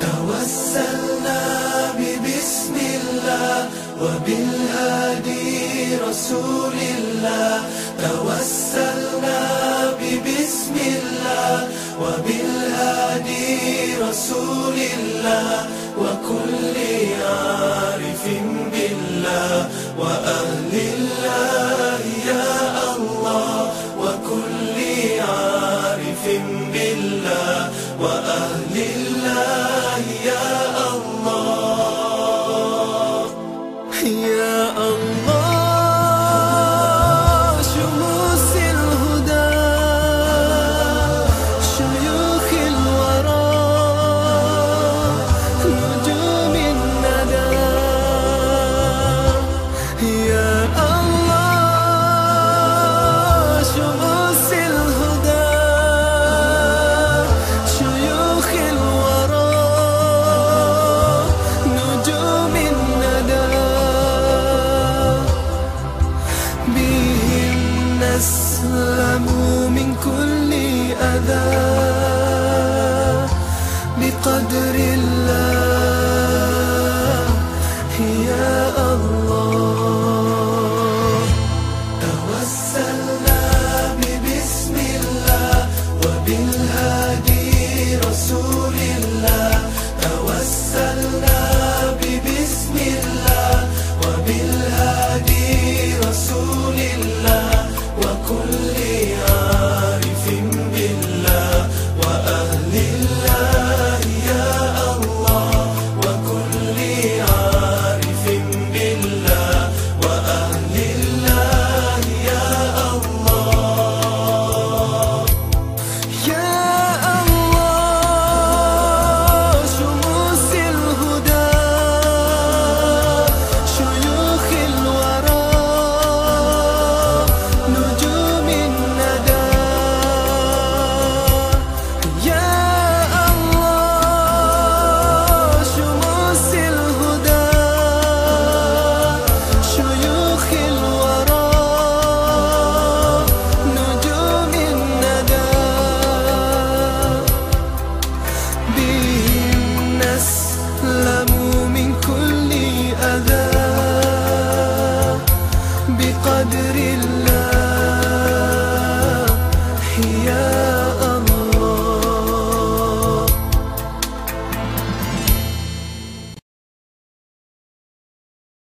توسلنا ببسم الله وبالهادي رسول الله. توسلنا ببسم الله وبالهادي رسول الله. وكل الله يا الله. يا الله. نسلم من كل أذى بقدر الله